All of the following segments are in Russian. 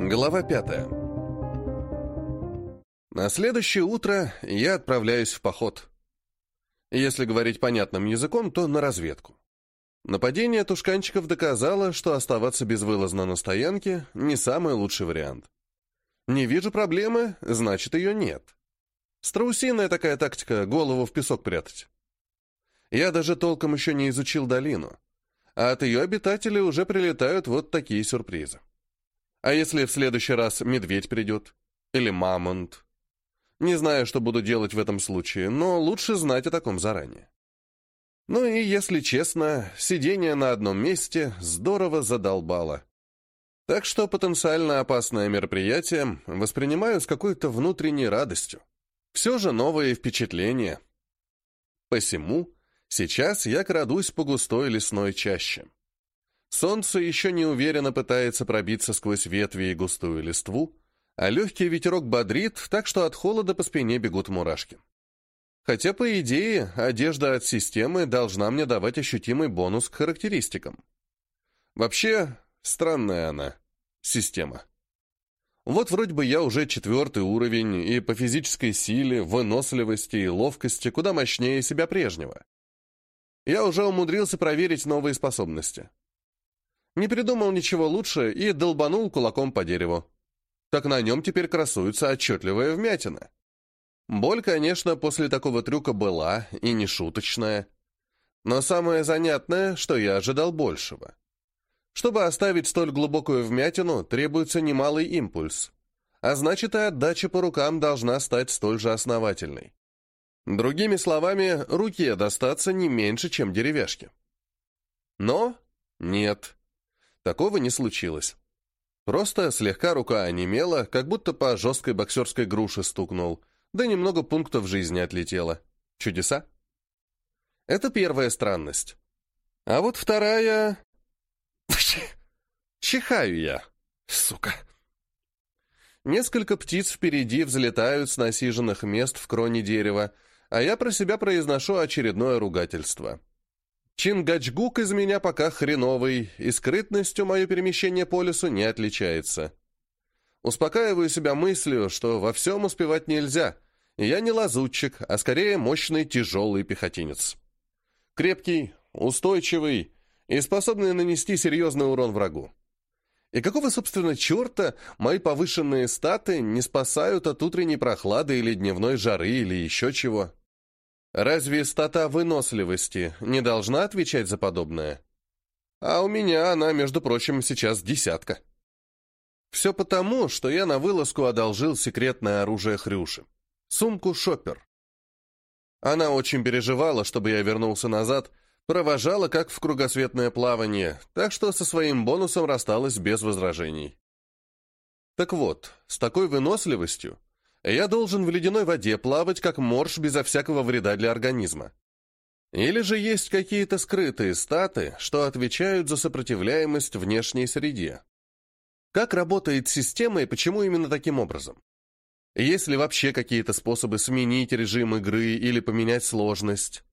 Глава пятая. На следующее утро я отправляюсь в поход. Если говорить понятным языком, то на разведку. Нападение тушканчиков доказало, что оставаться безвылазно на стоянке – не самый лучший вариант. Не вижу проблемы, значит, ее нет. Страусиная такая тактика – голову в песок прятать. Я даже толком еще не изучил долину, а от ее обитателей уже прилетают вот такие сюрпризы. А если в следующий раз медведь придет? Или мамонт? Не знаю, что буду делать в этом случае, но лучше знать о таком заранее. Ну и, если честно, сидение на одном месте здорово задолбало. Так что потенциально опасное мероприятие воспринимаю с какой-то внутренней радостью. Все же новые впечатления. Посему сейчас я крадусь по густой лесной чаще. Солнце еще не уверенно пытается пробиться сквозь ветви и густую листву, а легкий ветерок бодрит, так что от холода по спине бегут мурашки. Хотя, по идее, одежда от системы должна мне давать ощутимый бонус к характеристикам. Вообще, странная она, система. Вот вроде бы я уже четвертый уровень, и по физической силе, выносливости и ловкости куда мощнее себя прежнего. Я уже умудрился проверить новые способности. Не придумал ничего лучше и долбанул кулаком по дереву. Так на нем теперь красуется отчетливая вмятина. Боль, конечно, после такого трюка была, и не шуточная. Но самое занятное, что я ожидал большего. Чтобы оставить столь глубокую вмятину, требуется немалый импульс. А значит, и отдача по рукам должна стать столь же основательной. Другими словами, руке достаться не меньше, чем деревяшке. Но нет. Такого не случилось. Просто слегка рука онемела, как будто по жесткой боксерской груше стукнул, да немного пунктов жизни отлетело. Чудеса? Это первая странность. А вот вторая... Чихаю я, сука. Несколько птиц впереди взлетают с насиженных мест в кроне дерева, а я про себя произношу очередное ругательство. Чингачгук из меня пока хреновый, и скрытностью мое перемещение по лесу не отличается. Успокаиваю себя мыслью, что во всем успевать нельзя, и я не лазутчик, а скорее мощный тяжелый пехотинец. Крепкий, устойчивый и способный нанести серьезный урон врагу. И какого, собственно, черта мои повышенные статы не спасают от утренней прохлады или дневной жары или еще чего? Разве стата выносливости не должна отвечать за подобное? А у меня она, между прочим, сейчас десятка. Все потому, что я на вылазку одолжил секретное оружие Хрюши. Сумку Шоппер. Она очень переживала, чтобы я вернулся назад, провожала как в кругосветное плавание, так что со своим бонусом рассталась без возражений. Так вот, с такой выносливостью я должен в ледяной воде плавать как морж безо всякого вреда для организма. Или же есть какие-то скрытые статы, что отвечают за сопротивляемость внешней среде. Как работает система и почему именно таким образом? Есть ли вообще какие-то способы сменить режим игры или поменять сложность?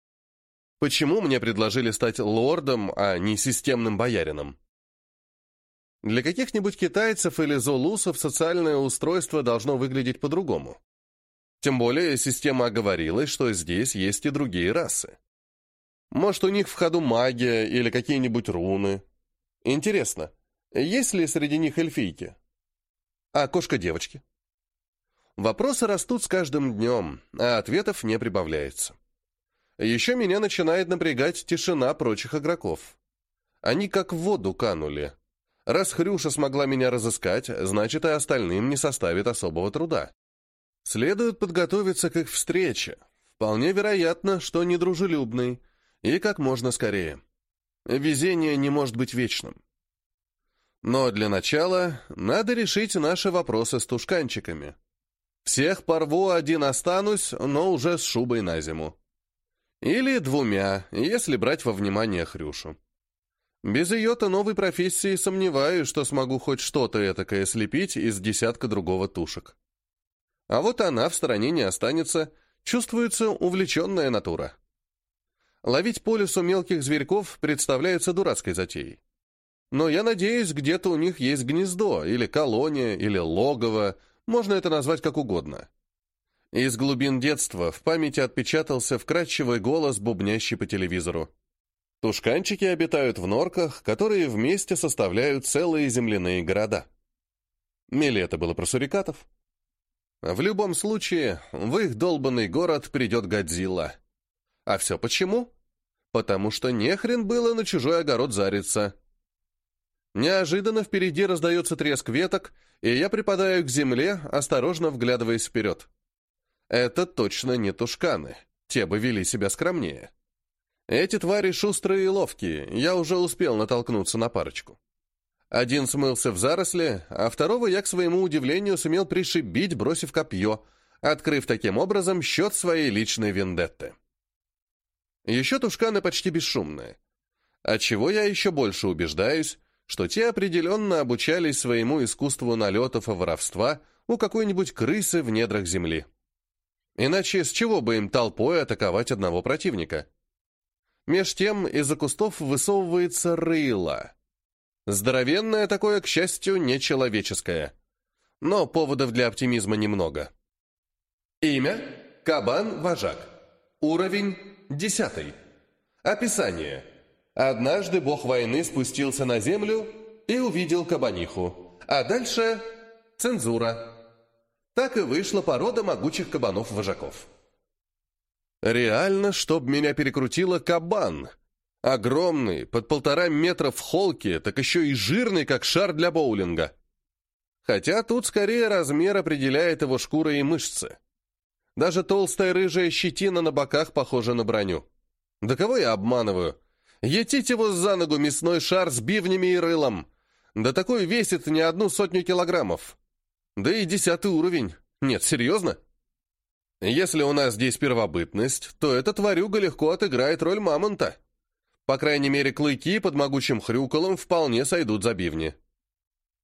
Почему мне предложили стать лордом, а не системным боярином? Для каких-нибудь китайцев или золусов социальное устройство должно выглядеть по-другому. Тем более система оговорилась, что здесь есть и другие расы. Может, у них в ходу магия или какие-нибудь руны. Интересно, есть ли среди них эльфийки? А кошка-девочки? Вопросы растут с каждым днем, а ответов не прибавляется. Еще меня начинает напрягать тишина прочих игроков. Они как в воду канули. Раз Хрюша смогла меня разыскать, значит и остальным не составит особого труда. Следует подготовиться к их встрече. Вполне вероятно, что недружелюбный, и как можно скорее. Везение не может быть вечным. Но для начала надо решить наши вопросы с тушканчиками. Всех порву, один останусь, но уже с шубой на зиму. Или двумя, если брать во внимание Хрюшу. Без ее-то новой профессии сомневаюсь, что смогу хоть что-то этакое слепить из десятка другого тушек. А вот она в стороне не останется, чувствуется увлеченная натура. Ловить по лесу мелких зверьков представляется дурацкой затеей. Но я надеюсь, где-то у них есть гнездо, или колония, или логово, можно это назвать как угодно. Из глубин детства в памяти отпечатался вкрадчивый голос, бубнящий по телевизору. Тушканчики обитают в норках, которые вместе составляют целые земляные города. Это было про сурикатов? В любом случае, в их долбанный город придет Годзилла. А все почему? Потому что нехрен было на чужой огород зариться. Неожиданно впереди раздается треск веток, и я припадаю к земле, осторожно вглядываясь вперед. Это точно не тушканы, те бы вели себя скромнее. Эти твари шустрые и ловкие, я уже успел натолкнуться на парочку. Один смылся в заросли, а второго я, к своему удивлению, сумел пришибить, бросив копье, открыв таким образом счет своей личной вендетты. Еще тушканы почти бесшумные. Отчего я еще больше убеждаюсь, что те определенно обучались своему искусству налетов и воровства у какой-нибудь крысы в недрах земли. Иначе с чего бы им толпой атаковать одного противника? Меж тем из-за кустов высовывается рыло. Здоровенное такое, к счастью, нечеловеческое. Но поводов для оптимизма немного. Имя – Кабан-Вожак. Уровень – десятый. Описание – Однажды бог войны спустился на землю и увидел кабаниху. А дальше – цензура. Так и вышла порода могучих кабанов-вожаков. Реально, чтоб меня перекрутило кабан. Огромный, под полтора метра в холке, так еще и жирный, как шар для боулинга. Хотя тут скорее размер определяет его шкура и мышцы. Даже толстая рыжая щетина на боках похожа на броню. Да кого я обманываю? Етить его за ногу мясной шар с бивнями и рылом. Да такой весит не одну сотню килограммов. Да и десятый уровень. Нет, серьезно? Если у нас здесь первобытность, то эта тварюга легко отыграет роль мамонта. По крайней мере, клыки под могучим хрюколом вполне сойдут за бивни.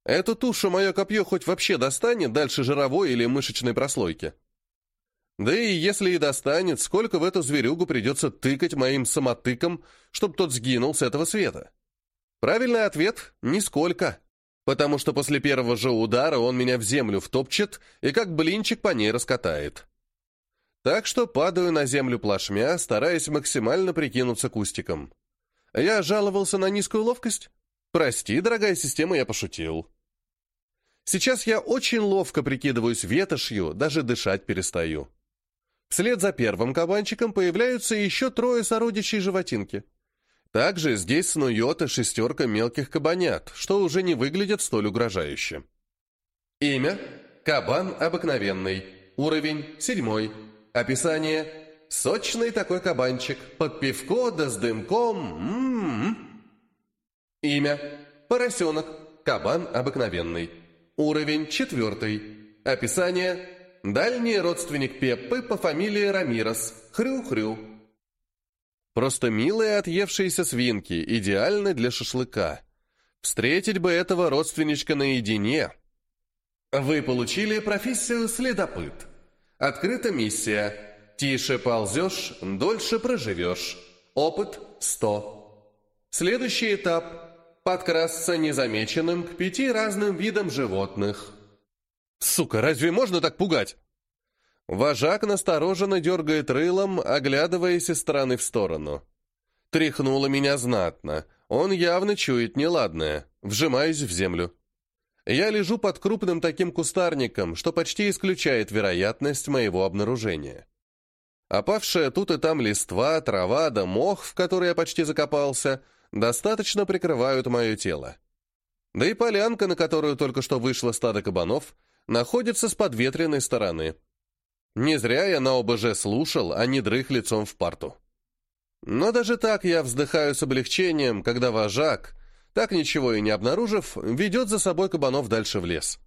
Эту тушу мое копье хоть вообще достанет дальше жировой или мышечной прослойки. Да и если и достанет, сколько в эту зверюгу придется тыкать моим самотыком, чтобы тот сгинул с этого света? Правильный ответ – нисколько. Потому что после первого же удара он меня в землю втопчет и как блинчик по ней раскатает. Так что падаю на землю плашмя, стараясь максимально прикинуться кустиком. Я жаловался на низкую ловкость? Прости, дорогая система, я пошутил. Сейчас я очень ловко прикидываюсь ветошью, даже дышать перестаю. Вслед за первым кабанчиком появляются еще трое сородичей животинки. Также здесь снует и шестерка мелких кабанят, что уже не выглядит столь угрожающе. Имя – кабан обыкновенный, уровень – седьмой. Описание – сочный такой кабанчик, под пивко да с дымком. М -м -м. Имя – поросенок, кабан обыкновенный, уровень – четвертый. Описание – Дальний родственник Пеппы по фамилии Рамирос. Хрю-хрю. Просто милые отъевшиеся свинки, идеальны для шашлыка. Встретить бы этого родственничка наедине. Вы получили профессию следопыт. Открыта миссия. Тише ползешь, дольше проживешь. Опыт 100. Следующий этап. Подкрасться незамеченным к пяти разным видам животных. Сука, разве можно так пугать? Вожак настороженно дергает рылом, оглядываясь из стороны в сторону. Тряхнуло меня знатно. Он явно чует неладное. Вжимаюсь в землю. Я лежу под крупным таким кустарником, что почти исключает вероятность моего обнаружения. Опавшая тут и там листва, трава да мох, в который я почти закопался, достаточно прикрывают мое тело. Да и полянка, на которую только что вышло стадо кабанов, находится с подветренной стороны. Не зря я на ОБЖ слушал, а не дрых лицом в парту. Но даже так я вздыхаю с облегчением, когда вожак, так ничего и не обнаружив, ведет за собой кабанов дальше в лес.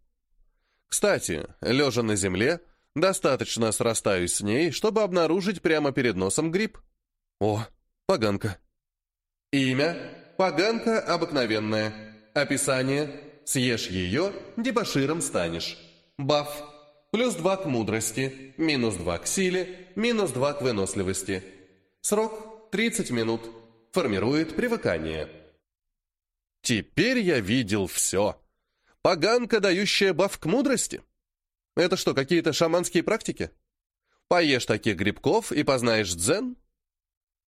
Кстати, лежа на земле, достаточно срастаюсь с ней, чтобы обнаружить прямо перед носом гриб. О, поганка. Имя – поганка обыкновенная. Описание – съешь ее, дебоширом станешь. Баф. Плюс 2 к мудрости, минус 2 к силе, минус 2 к выносливости. Срок 30 минут. Формирует привыкание. Теперь я видел все. Поганка, дающая баф к мудрости. Это что, какие-то шаманские практики? Поешь таких грибков и познаешь дзен?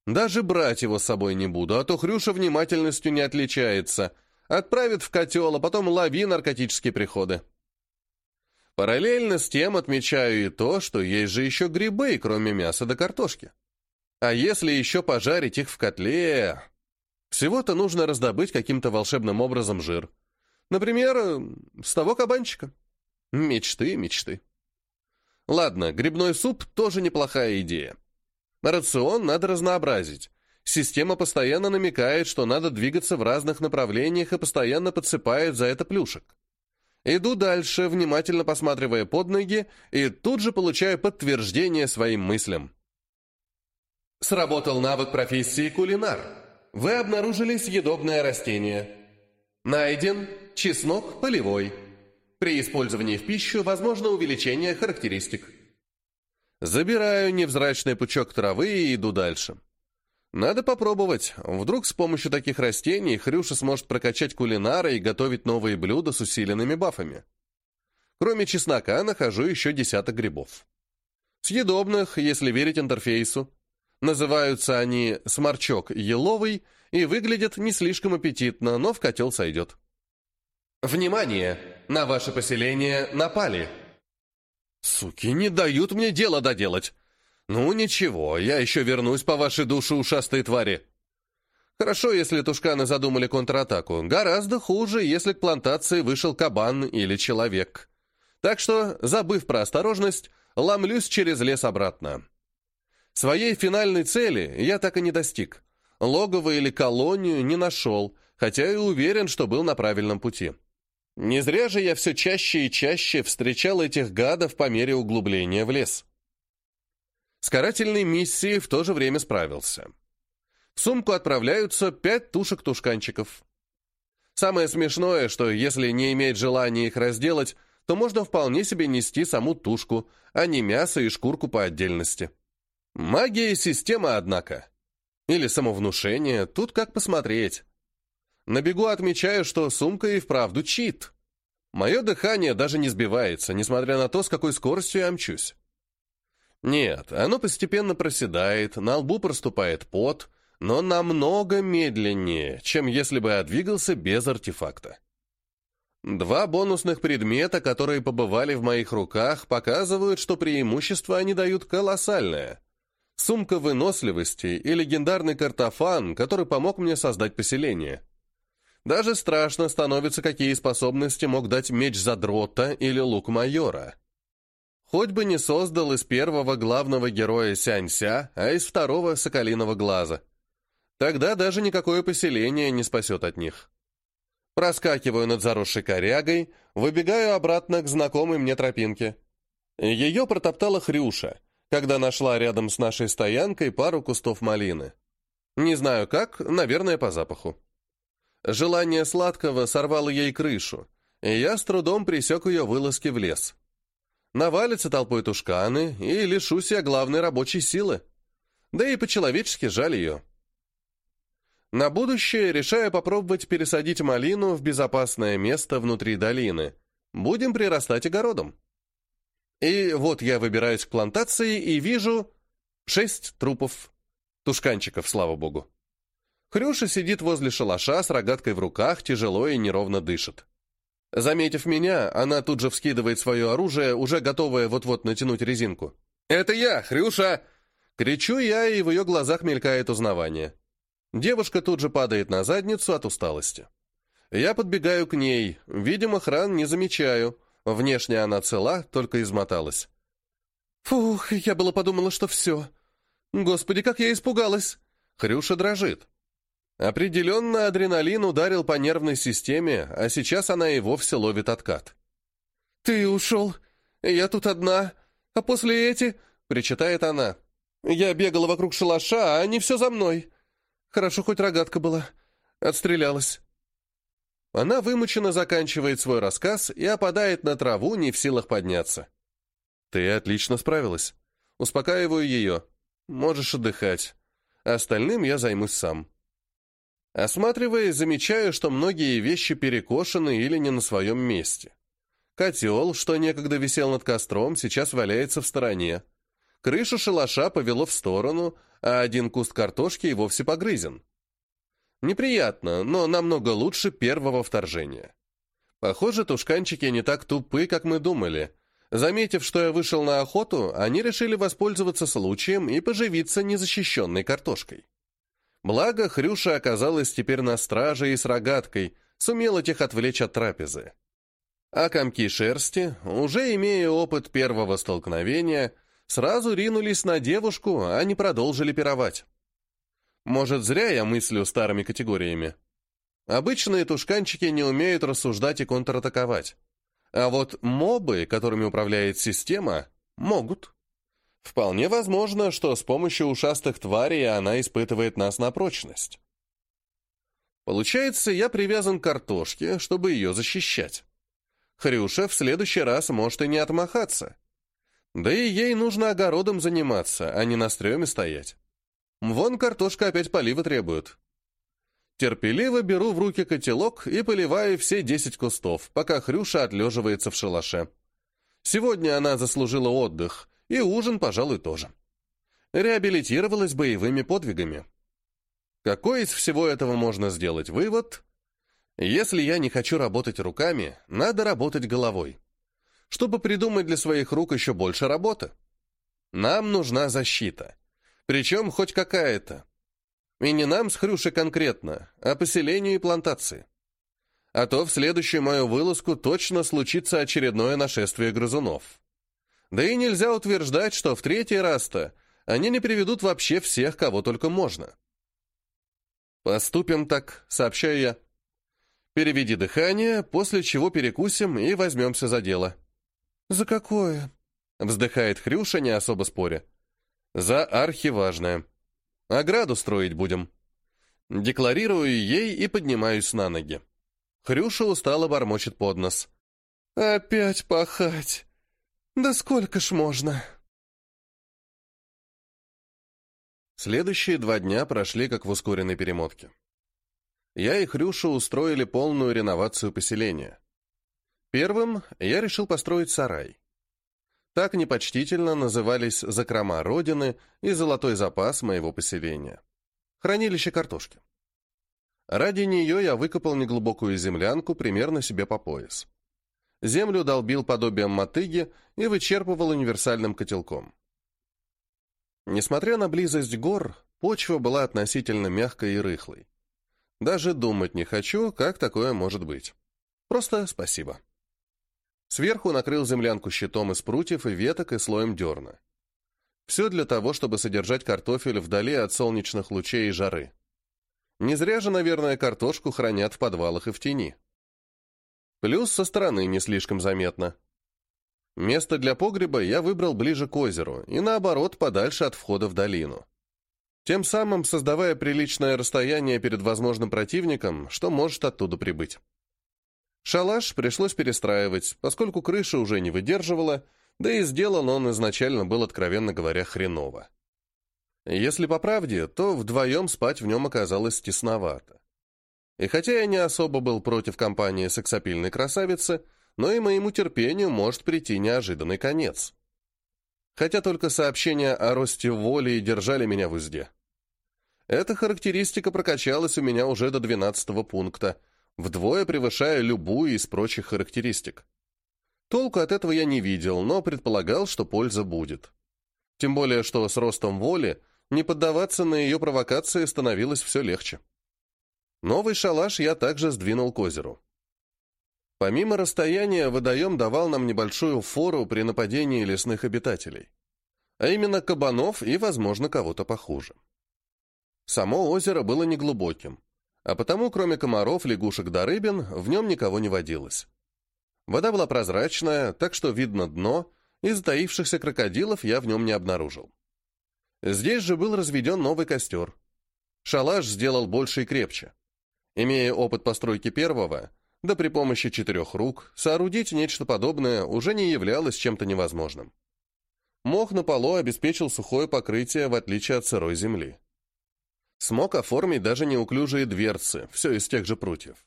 Даже брать его с собой не буду, а то Хрюша внимательностью не отличается. Отправит в котел, а потом лови наркотические приходы. Параллельно с тем отмечаю и то, что есть же еще грибы, кроме мяса да картошки. А если еще пожарить их в котле... Всего-то нужно раздобыть каким-то волшебным образом жир. Например, с того кабанчика. Мечты, мечты. Ладно, грибной суп тоже неплохая идея. Рацион надо разнообразить. Система постоянно намекает, что надо двигаться в разных направлениях и постоянно подсыпает за это плюшек. Иду дальше, внимательно посматривая под ноги, и тут же получаю подтверждение своим мыслям. Сработал навык профессии кулинар. Вы обнаружили съедобное растение. Найден чеснок полевой. При использовании в пищу возможно увеличение характеристик. Забираю невзрачный пучок травы и иду дальше. Надо попробовать. Вдруг с помощью таких растений Хрюша сможет прокачать кулинара и готовить новые блюда с усиленными бафами. Кроме чеснока нахожу еще десяток грибов. Съедобных, если верить интерфейсу. Называются они сморчок еловый и выглядят не слишком аппетитно, но в котел сойдет. Внимание! На ваше поселение напали. Суки, не дают мне дело доделать. Ну ничего, я еще вернусь по вашей душе, ушастые твари. Хорошо, если тушканы задумали контратаку. Гораздо хуже, если к плантации вышел кабан или человек. Так что, забыв про осторожность, ломлюсь через лес обратно. Своей финальной цели я так и не достиг. Логово или колонию не нашел, хотя и уверен, что был на правильном пути. Не зря же я все чаще и чаще встречал этих гадов по мере углубления в лес. С карательной миссией в то же время справился. В сумку отправляются пять тушек-тушканчиков. Самое смешное, что если не иметь желания их разделать, то можно вполне себе нести саму тушку, а не мясо и шкурку по отдельности. Магия и система, однако. Или самовнушение, тут как посмотреть. На бегу отмечаю, что сумка и вправду чит. Мое дыхание даже не сбивается, несмотря на то, с какой скоростью я мчусь. Нет, оно постепенно проседает, на лбу проступает пот, но намного медленнее, чем если бы я двигался без артефакта. Два бонусных предмета, которые побывали в моих руках, показывают, что преимущество они дают колоссальное. Сумка выносливости и легендарный картофан, который помог мне создать поселение. Даже страшно становится, какие способности мог дать меч задрота или лук майора. Хоть бы не создал из первого главного героя Сянься, а из второго Соколиного Глаза. Тогда даже никакое поселение не спасет от них. Проскакиваю над заросшей корягой, выбегаю обратно к знакомой мне тропинке. Ее протоптала Хрюша, когда нашла рядом с нашей стоянкой пару кустов малины. Не знаю как, наверное, по запаху. Желание сладкого сорвало ей крышу, и я с трудом присек ее вылазки в лес. Навалятся толпой тушканы, и лишусь я главной рабочей силы. Да и по-человечески жаль ее. На будущее решаю попробовать пересадить малину в безопасное место внутри долины. Будем прирастать огородом. И вот я выбираюсь к плантации и вижу шесть трупов. Тушканчиков, слава богу. Хрюша сидит возле шалаша с рогаткой в руках, тяжело и неровно дышит. Заметив меня, она тут же вскидывает свое оружие, уже готовая вот-вот натянуть резинку. «Это я, Хрюша!» Кричу я, и в ее глазах мелькает узнавание. Девушка тут же падает на задницу от усталости. Я подбегаю к ней, видимо, хран не замечаю. Внешне она цела, только измоталась. «Фух, я было подумала, что все. Господи, как я испугалась!» Хрюша дрожит. Определенно адреналин ударил по нервной системе, а сейчас она и вовсе ловит откат. «Ты ушел, я тут одна, а после эти...» — причитает она. «Я бегала вокруг шалаша, а они все за мной. Хорошо, хоть рогатка была. Отстрелялась». Она вымученно заканчивает свой рассказ и опадает на траву, не в силах подняться. «Ты отлично справилась. Успокаиваю ее. Можешь отдыхать. Остальным я займусь сам». Осматриваясь, замечаю, что многие вещи перекошены или не на своем месте. Котел, что некогда висел над костром, сейчас валяется в стороне. Крышу шалаша повело в сторону, а один куст картошки и вовсе погрызен. Неприятно, но намного лучше первого вторжения. Похоже, тушканчики не так тупы, как мы думали. Заметив, что я вышел на охоту, они решили воспользоваться случаем и поживиться незащищенной картошкой. Благо, Хрюша оказалась теперь на страже и с рогаткой, сумела тех отвлечь от трапезы. А комки шерсти, уже имея опыт первого столкновения, сразу ринулись на девушку, а не продолжили пировать. Может, зря я мыслю старыми категориями. Обычные тушканчики не умеют рассуждать и контратаковать. А вот мобы, которыми управляет система, могут. Вполне возможно, что с помощью ушастых тварей она испытывает нас на прочность. Получается, я привязан к картошке, чтобы ее защищать. Хрюша в следующий раз может и не отмахаться. Да и ей нужно огородом заниматься, а не на стреме стоять. Вон картошка опять полива требует. Терпеливо беру в руки котелок и поливаю все десять кустов, пока Хрюша отлеживается в шалаше. Сегодня она заслужила отдых, и ужин, пожалуй, тоже. Реабилитировалась боевыми подвигами. Какой из всего этого можно сделать вывод? Если я не хочу работать руками, надо работать головой. Чтобы придумать для своих рук еще больше работы. Нам нужна защита. Причем хоть какая-то. И не нам с Хрюшей конкретно, а поселению и плантации. А то в следующую мою вылазку точно случится очередное нашествие грызунов. Да и нельзя утверждать, что в третий раз-то они не приведут вообще всех, кого только можно. «Поступим так», — сообщаю я. «Переведи дыхание, после чего перекусим и возьмемся за дело». «За какое?» — вздыхает Хрюша, не особо споря. «За архиважное. Ограду строить будем». Декларирую ей и поднимаюсь на ноги. Хрюша устало бормочет под нос. «Опять пахать!» «Да сколько ж можно?» Следующие два дня прошли как в ускоренной перемотке. Я и Хрюша устроили полную реновацию поселения. Первым я решил построить сарай. Так непочтительно назывались закрома Родины и золотой запас моего поселения. Хранилище картошки. Ради нее я выкопал неглубокую землянку примерно себе по пояс землю долбил подобием мотыги и вычерпывал универсальным котелком. Несмотря на близость гор, почва была относительно мягкой и рыхлой. Даже думать не хочу, как такое может быть. Просто спасибо. Сверху накрыл землянку щитом из прутьев и веток и слоем дерна. Все для того, чтобы содержать картофель вдали от солнечных лучей и жары. Не зря же, наверное, картошку хранят в подвалах и в тени. Плюс со стороны не слишком заметно. Место для погреба я выбрал ближе к озеру и, наоборот, подальше от входа в долину. Тем самым создавая приличное расстояние перед возможным противником, что может оттуда прибыть. Шалаш пришлось перестраивать, поскольку крыша уже не выдерживала, да и сделан он изначально был, откровенно говоря, хреново. Если по правде, то вдвоем спать в нем оказалось тесновато. И хотя я не особо был против компании сексапильной красавицы, но и моему терпению может прийти неожиданный конец. Хотя только сообщения о росте воли держали меня в узде. Эта характеристика прокачалась у меня уже до 12 пункта, вдвое превышая любую из прочих характеристик. Толку от этого я не видел, но предполагал, что польза будет. Тем более, что с ростом воли не поддаваться на ее провокации становилось все легче. Новый шалаш я также сдвинул к озеру. Помимо расстояния, водоем давал нам небольшую фору при нападении лесных обитателей. А именно кабанов и, возможно, кого-то похуже. Само озеро было неглубоким, а потому, кроме комаров, лягушек да рыбин, в нем никого не водилось. Вода была прозрачная, так что видно дно, и затаившихся крокодилов я в нем не обнаружил. Здесь же был разведен новый костер. Шалаш сделал больше и крепче. Имея опыт постройки первого, да при помощи четырех рук, соорудить нечто подобное уже не являлось чем-то невозможным. Мох на полу обеспечил сухое покрытие, в отличие от сырой земли. Смог оформить даже неуклюжие дверцы, все из тех же прутьев.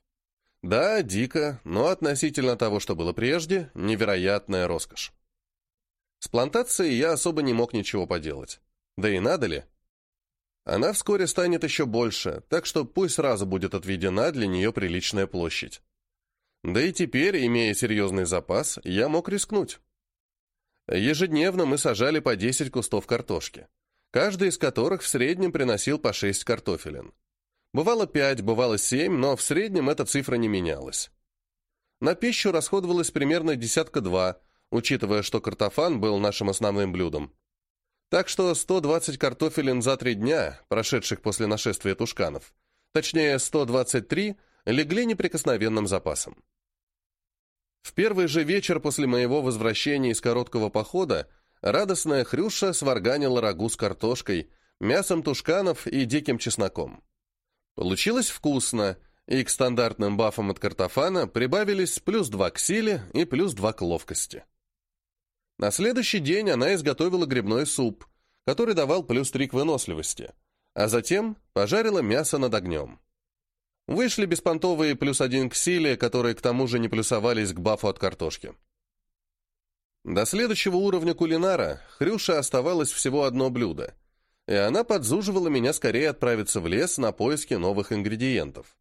Да, дико, но относительно того, что было прежде, невероятная роскошь. С плантацией я особо не мог ничего поделать. Да и надо ли? Она вскоре станет еще больше, так что пусть сразу будет отведена для нее приличная площадь. Да и теперь, имея серьезный запас, я мог рискнуть. Ежедневно мы сажали по 10 кустов картошки, каждый из которых в среднем приносил по 6 картофелин. Бывало 5, бывало 7, но в среднем эта цифра не менялась. На пищу расходовалось примерно десятка-два, учитывая, что картофан был нашим основным блюдом. Так что 120 картофелин за три дня, прошедших после нашествия тушканов, точнее 123, легли неприкосновенным запасом. В первый же вечер после моего возвращения из короткого похода радостная Хрюша сварганила рагу с картошкой, мясом тушканов и диким чесноком. Получилось вкусно, и к стандартным бафам от картофана прибавились плюс два к силе и плюс два к ловкости. На следующий день она изготовила грибной суп, который давал плюс три к выносливости, а затем пожарила мясо над огнем. Вышли беспонтовые плюс один к силе, которые к тому же не плюсовались к бафу от картошки. До следующего уровня кулинара Хрюша оставалось всего одно блюдо, и она подзуживала меня скорее отправиться в лес на поиски новых ингредиентов.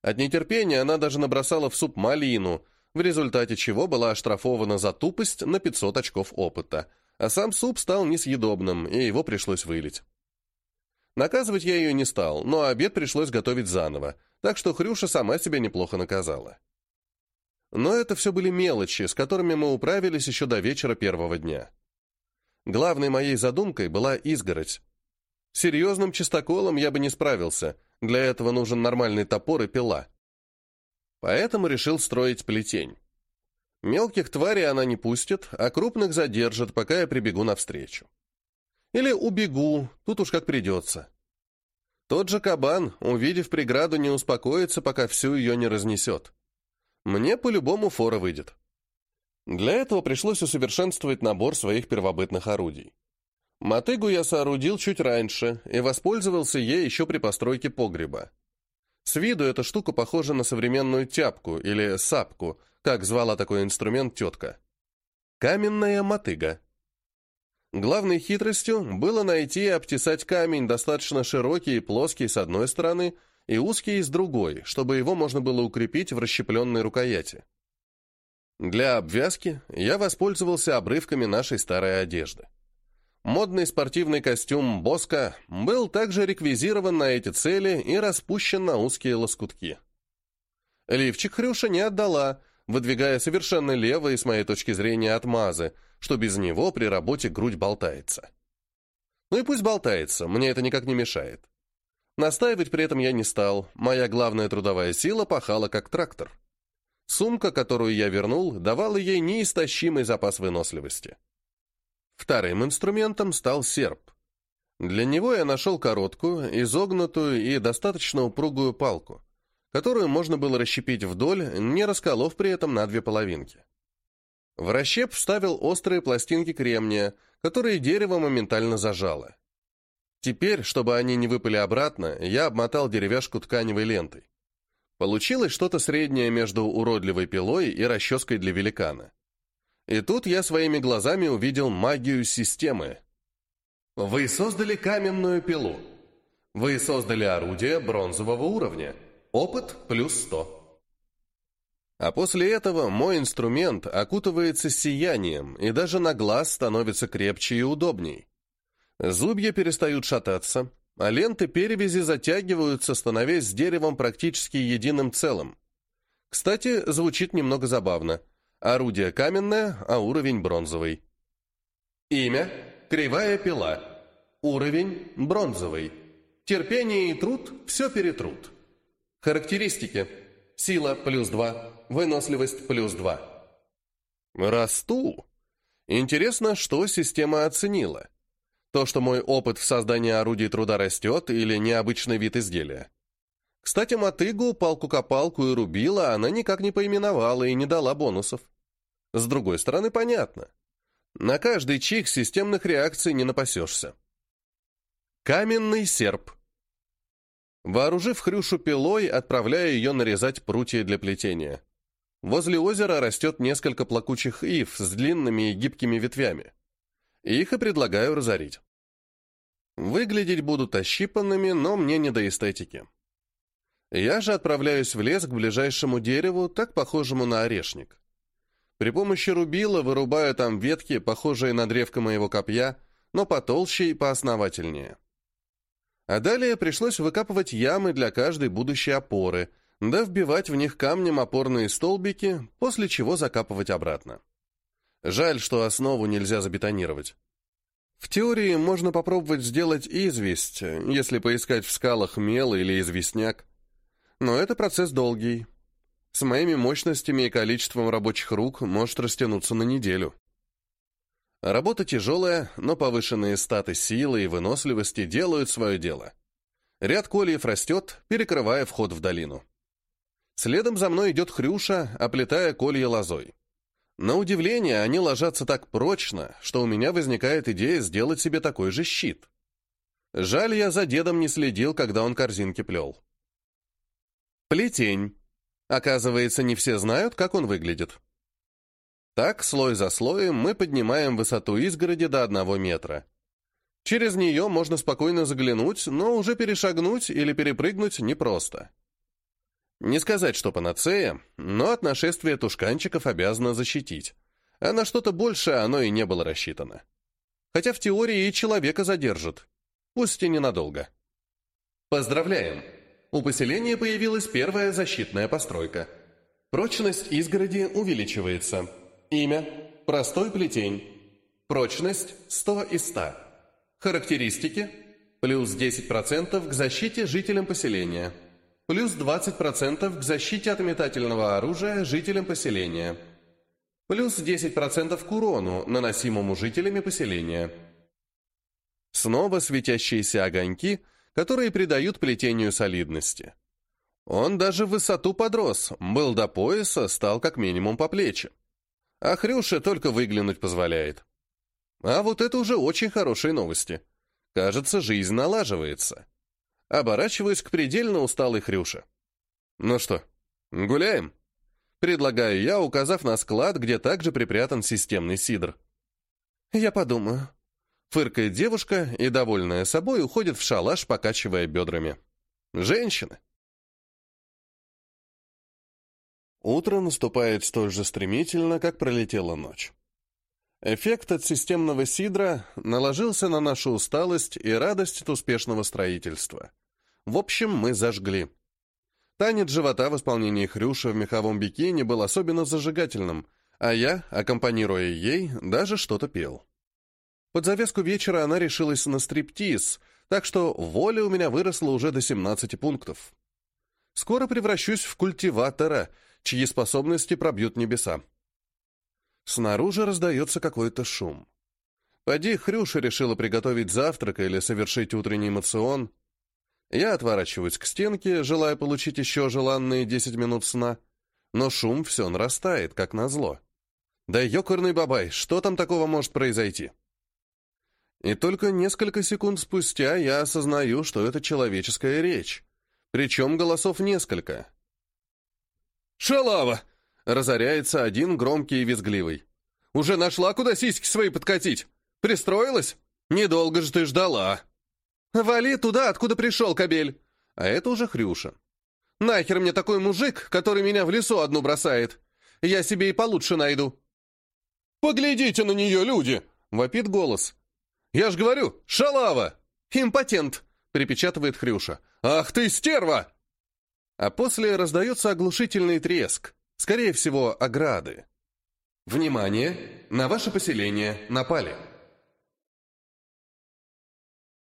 От нетерпения она даже набросала в суп малину, в результате чего была оштрафована за тупость на 500 очков опыта, а сам суп стал несъедобным, и его пришлось вылить. Наказывать я ее не стал, но обед пришлось готовить заново, так что Хрюша сама себя неплохо наказала. Но это все были мелочи, с которыми мы управились еще до вечера первого дня. Главной моей задумкой была изгородь. Серьезным чистоколом я бы не справился, для этого нужен нормальный топор и пила. Поэтому решил строить плетень. Мелких тварей она не пустит, а крупных задержит, пока я прибегу навстречу. Или убегу, тут уж как придется. Тот же кабан, увидев преграду, не успокоится, пока всю ее не разнесет. Мне по-любому фора выйдет. Для этого пришлось усовершенствовать набор своих первобытных орудий. Мотыгу я соорудил чуть раньше и воспользовался ей еще при постройке погреба. С виду эта штука похожа на современную тяпку или сапку, как звала такой инструмент тетка. Каменная мотыга. Главной хитростью было найти и обтесать камень достаточно широкий и плоский с одной стороны и узкий с другой, чтобы его можно было укрепить в расщепленной рукояти. Для обвязки я воспользовался обрывками нашей старой одежды. Модный спортивный костюм Боска был также реквизирован на эти цели и распущен на узкие лоскутки. Лифчик Хрюша не отдала, выдвигая совершенно левые, с моей точки зрения, отмазы, что без него при работе грудь болтается. Ну и пусть болтается, мне это никак не мешает. Настаивать при этом я не стал, моя главная трудовая сила пахала как трактор. Сумка, которую я вернул, давала ей неистощимый запас выносливости. Вторым инструментом стал серп. Для него я нашел короткую, изогнутую и достаточно упругую палку, которую можно было расщепить вдоль, не расколов при этом на две половинки. В расщеп вставил острые пластинки кремния, которые дерево моментально зажало. Теперь, чтобы они не выпали обратно, я обмотал деревяшку тканевой лентой. Получилось что-то среднее между уродливой пилой и расческой для великана. И тут я своими глазами увидел магию системы. Вы создали каменную пилу. Вы создали орудие бронзового уровня. Опыт плюс 100. А после этого мой инструмент окутывается сиянием и даже на глаз становится крепче и удобней. Зубья перестают шататься, а ленты перевязи затягиваются, становясь с деревом практически единым целым. Кстати, звучит немного забавно – Орудие каменное, а уровень бронзовый. Имя – Кривая пила. Уровень – бронзовый. Терпение и труд – все перетрут. Характеристики. Сила – плюс 2. Выносливость – плюс 2. Расту. Интересно, что система оценила. То, что мой опыт в создании орудий труда растет, или необычный вид изделия. Кстати, мотыгу, палку-копалку и рубила она никак не поименовала и не дала бонусов. С другой стороны, понятно. На каждый чих системных реакций не напасешься. Каменный серп. Вооружив Хрюшу пилой, отправляю ее нарезать прутья для плетения. Возле озера растет несколько плакучих ив с длинными и гибкими ветвями. Их и предлагаю разорить. Выглядеть будут ощипанными, но мне не до эстетики. Я же отправляюсь в лес к ближайшему дереву, так похожему на орешник. При помощи рубила вырубаю там ветки, похожие на древко моего копья, но потолще и поосновательнее. А далее пришлось выкапывать ямы для каждой будущей опоры, да вбивать в них камнем опорные столбики, после чего закапывать обратно. Жаль, что основу нельзя забетонировать. В теории можно попробовать сделать известь, если поискать в скалах мел или известняк. Но это процесс долгий. С моими мощностями и количеством рабочих рук может растянуться на неделю. Работа тяжелая, но повышенные статы силы и выносливости делают свое дело. Ряд кольев растет, перекрывая вход в долину. Следом за мной идет Хрюша, оплетая колья лозой. На удивление, они ложатся так прочно, что у меня возникает идея сделать себе такой же щит. Жаль, я за дедом не следил, когда он корзинки плел. Плетень. Оказывается, не все знают, как он выглядит. Так, слой за слоем, мы поднимаем высоту изгороди до одного метра. Через нее можно спокойно заглянуть, но уже перешагнуть или перепрыгнуть непросто. Не сказать, что панацея, но от нашествия тушканчиков обязано защитить. А на что-то большее оно и не было рассчитано. Хотя в теории и человека задержит. Пусть и ненадолго. Поздравляем! У поселения появилась первая защитная постройка. Прочность изгороди увеличивается. Имя – простой плетень. Прочность – 100 из 100. Характеристики – плюс 10% к защите жителям поселения – плюс 20% к защите от метательного оружия жителям поселения, плюс 10% к урону, наносимому жителями поселения. Снова светящиеся огоньки, которые придают плетению солидности. Он даже в высоту подрос, был до пояса, стал как минимум по плечи. А Хрюше только выглянуть позволяет. А вот это уже очень хорошие новости. Кажется, жизнь налаживается. Оборачиваюсь к предельно усталой Хрюше. «Ну что, гуляем?» Предлагаю я, указав на склад, где также припрятан системный сидр. «Я подумаю». Фыркает девушка и, довольная собой, уходит в шалаш, покачивая бедрами. «Женщины!» Утро наступает столь же стремительно, как пролетела ночь. Эффект от системного сидра наложился на нашу усталость и радость от успешного строительства. В общем, мы зажгли. Танец живота в исполнении Хрюша в меховом бикини был особенно зажигательным, а я, аккомпанируя ей, даже что-то пел. Под завеску вечера она решилась на стриптиз, так что воля у меня выросла уже до 17 пунктов. Скоро превращусь в культиватора, чьи способности пробьют небеса. Снаружи раздается какой-то шум. Поди, Хрюша решила приготовить завтрак или совершить утренний мацион. Я отворачиваюсь к стенке, желая получить еще желанные 10 минут сна, но шум все нарастает, как назло. Да ёкарный бабай, что там такого может произойти? И только несколько секунд спустя я осознаю, что это человеческая речь. Причем голосов несколько. «Шалава!» — разоряется один громкий и визгливый. «Уже нашла, куда сиськи свои подкатить? Пристроилась? Недолго же ты ждала!» «Вали туда, откуда пришел, кобель!» А это уже Хрюша. «Нахер мне такой мужик, который меня в лесу одну бросает? Я себе и получше найду». «Поглядите на нее, люди!» — вопит голос. «Я ж говорю, шалава! Импотент!» — припечатывает Хрюша. «Ах ты, стерва!» А после раздается оглушительный треск, скорее всего, ограды. «Внимание! На ваше поселение напали!»